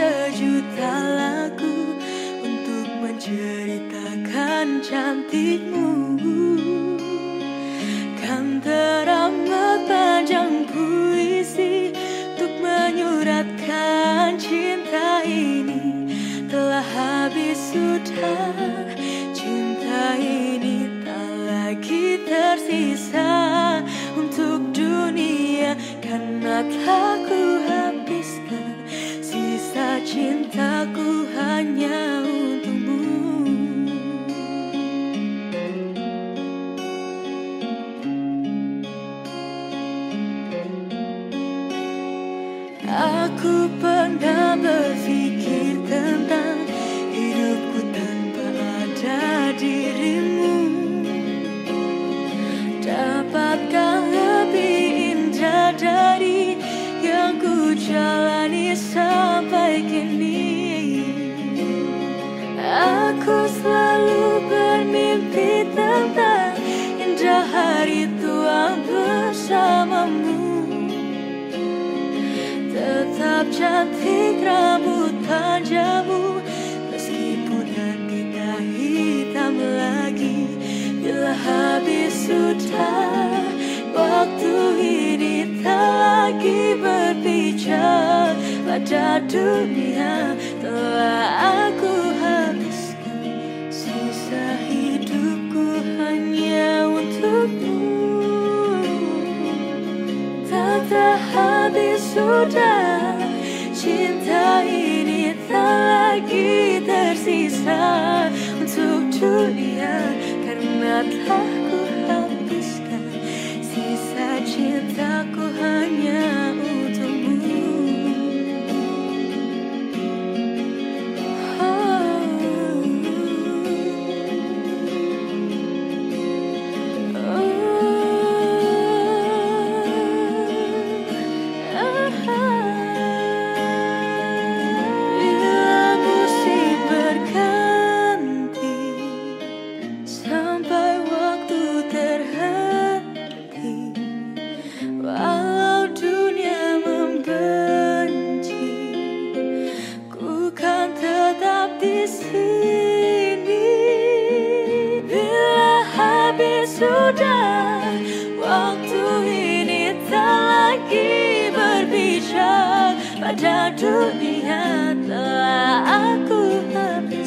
Sejuta lagu untuk menceritakan cantikmu. Kan teramat panjang puisi untuk menyuratkan cinta ini. Telah habis sudah tersisa untuk dunia Karena telah ku habiskan. Cintaku hanya untukmu. Aku pernah berpikir jalani sampai kini. Aku selalu bermimpi tentang indah hari tua bersamamu. Tetap cantik rambut panjangmu Meskipun nanti tak hitam lagi. Bila habis sudah waktu ini tak lagi berbicara pada dunia telah aku habiskan. Sisa hidupku hanya untukmu. Tak habis sudah. Cinta ini tak lagi tersisa untuk dunia di sini. Bila habis sudah waktu ini tak lagi berbicara. Pada dunia telah aku habis.